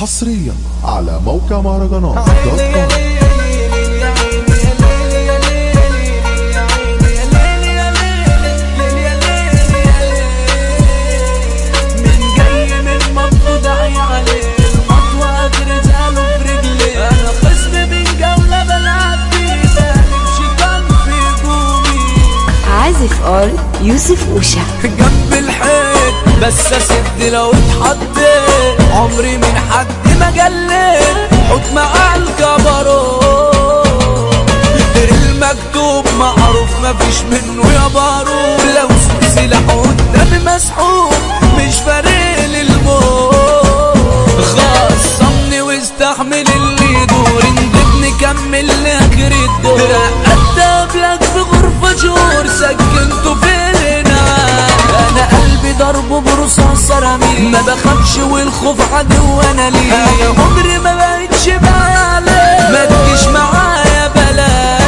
حصريا. على موقع مهرجانات دوت كوم عازف يوسف أوشا. جنب الحيط بس اسد لو اتحطيت عمري من حد ما جليت حكم على الجبروت المكتوب معروف مفيش منه يا بارود لو سلاح قدامي مسحوب مش فارق لي الموت خصمني واستحمل اللي يدور ندب نكمل لاخر الدور. ما بخافش والخوف عدو أنا ليه أنا عمري ما بقتش بعلى ما تجيش معايا بلا.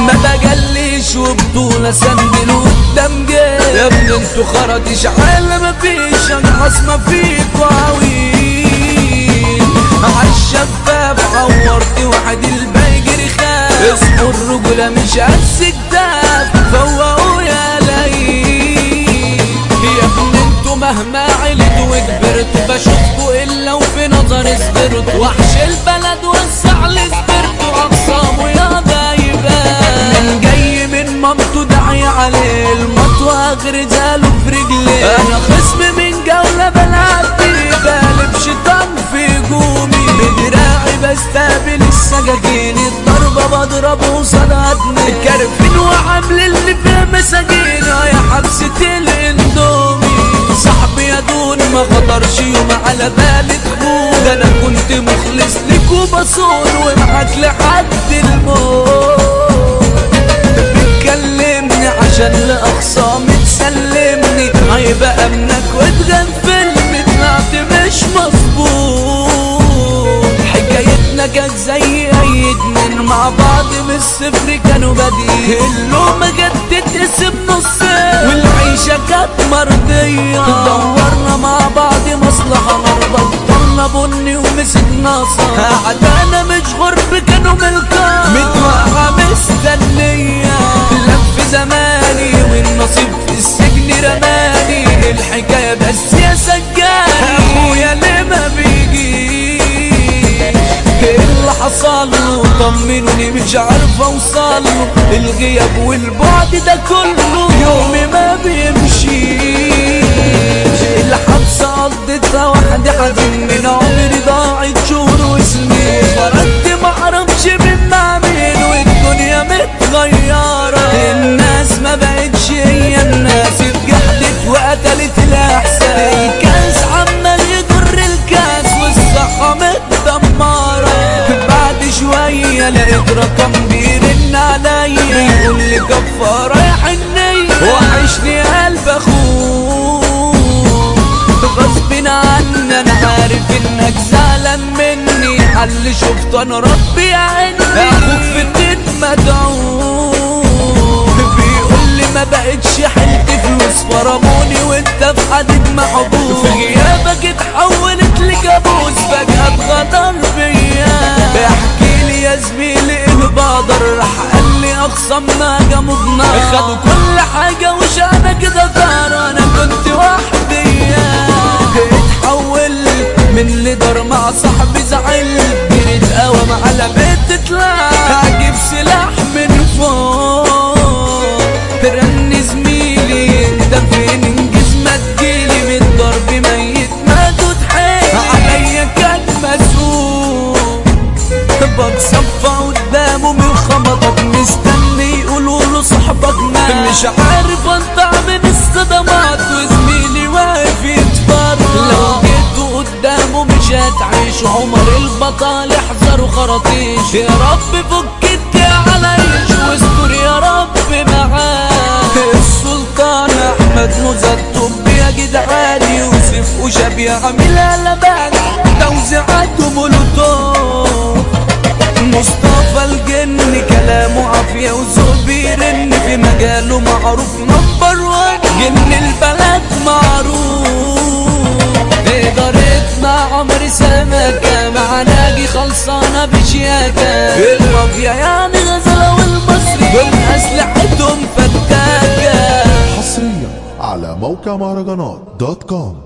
ما بجليش وبطولة سندل قدام يا ابني أنتوا خرطيش عالة مفيش انحاس ما فيكوا عويل عالشفاف عورت واحد الباقي جري خاف اصحوا الرجولة مش قد وكبرتوا بشوفكوا إلا وفي نظري صبرت وحش البلد لي صبرتوا اقسامه يا غايبان من جاي من مامته داعي عليه. المطوى اغرزاله في رجلي. أنا خصم من جولة بلعب بقلب شيطان في هجومي بدراعي بستقبل السجاجين. الضربة بضربه صدقتني كارفين وعامل اللي فيها مساجين. يا حبسة الاندومي دون ما خطرش يوم على بالي تخون أنا كنت مخلص ليك وبصون ومعاك لحد الموت. بتكلمني عشان لأخصامي تسلمني هيبقى أمنك وتغفلني كانت زي اي اتنين مع بعض من الصفر كانوا بادئين اللومة جت تتقسم نصين. والعيشة كانت مرضية. دورنا له طمنوني مش عارف اوصل الغياب والبعد ده كله يومي ما بيمشيش يا حنية وحشني قلب أخوك. غصب عني أنا عارف إنك زعلان مني. حل شفت أنا ربي عني أخوك في الدين مدعوك بيقول لي ما بقتش حلت فلوس. فرموني وأنت في حديد محبوس. في غيابك اتحولت لكابوس فجأة لي اخصمنا جامدنا خدوا كل حاجة وش أنا كده طار أنا كنت وحدي اتحولت من ليدر مع صاحبي زعل. جريت قوام على بيت تطلع. أجيب سلاح من فوق. رن زميلي انت فين انجز ما تجيلي من الضرب ميت ما تتحيل عليا كان مسؤول بتصفى مش عارف انطع من الصدمات وزميلي واقف يتفرج لو جيتوا قدامه مش هتعيش عمر البطل احذروا خراطيش يا رب فك الدي عليش واستر يا رب معاه السلطان أحمد مزد طب يا جدعان يوسف وشاب يعمل قلبان معروف number one. جن البلد معروف. إدارتنا عمرو سما شياكة مع ناجي خلصانة بشياكة. المافيا يعني غزلة والمصري دول أسلحتهم فتاكة. حصريا على موقع مهرجانات dot com.